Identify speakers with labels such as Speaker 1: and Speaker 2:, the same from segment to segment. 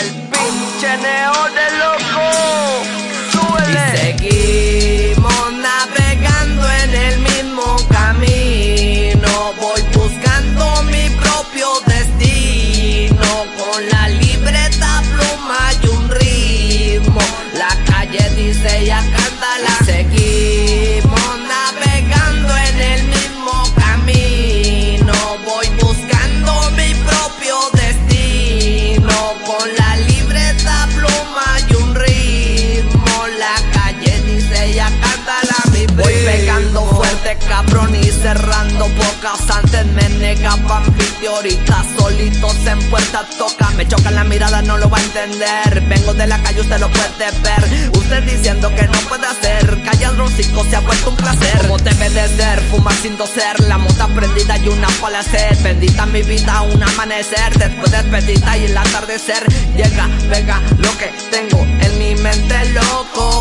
Speaker 1: el pinche neo de loco. Súbele.
Speaker 2: Y seguimos navegando en el mismo camino. Voy buscando mi propio destino. Con la libreta, pluma y un ritmo. La calle dice ya cántala. Seguimos navegando en el mismo camino. Voy buscando mi fuerte cabrón y cerrando bocas. Antes me negaban y ahorita solitos en puerta toca. Me choca la mirada, no lo va a entender. Vengo de la calle, usted lo puede ver. Usted diciendo que no puede hacer. Callas rosico, se ha vuelto un placer. Como debe de ser, fumar sin toser. La mota prendida y una palacer Bendita mi vida, un amanecer. Después despedida y el atardecer. Llega, pega lo que tengo en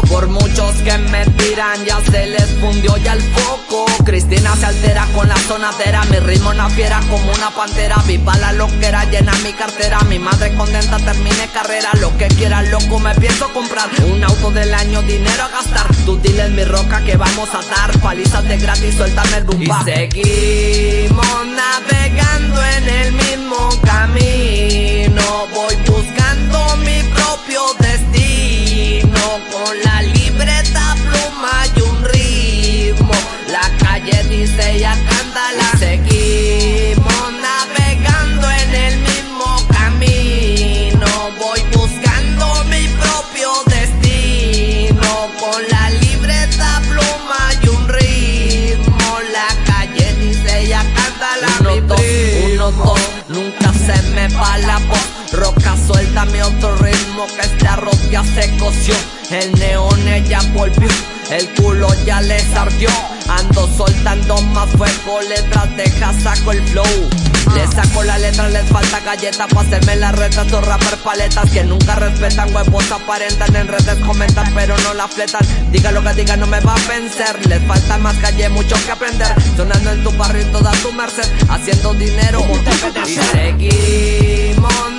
Speaker 2: Por muchos que me tiran ya se les fundió ya el foco. Cristina se altera con la sonadera Mi ritmo una fiera como una pantera. Viva la loquera, llena mi cartera. Mi madre contenta, termine carrera. Lo que quiera loco me pienso comprar. Un auto del año, dinero a gastar. Tú diles mi roca que vamos a dar Palizas de gratis, suéltame el rumba Y seguimos navegando en ya cántala Seguimos navegando en el mismo camino. Voy buscando mi propio destino Con la libreta, pluma y un ritmo. La calle dice ya cántala Uno, dos, uno, dos, nunca se me va la voz. Roca suelta mi otro ritmo que este arroz ya se coció. El neón ya volvió, el culo ya les ardió. Ando soltando más fuego, letras deja saco el flow. Les saco la letra, les falta galleta Pa' hacerme la reta, estos rapper paletas Que nunca respetan, huevos aparentan En redes comentan, pero no la fletan. Diga lo que diga, no me va a vencer. Les falta más calle, mucho que aprender. Sonando en tu barrio y toda tu merced Haciendo dinero, y seguimos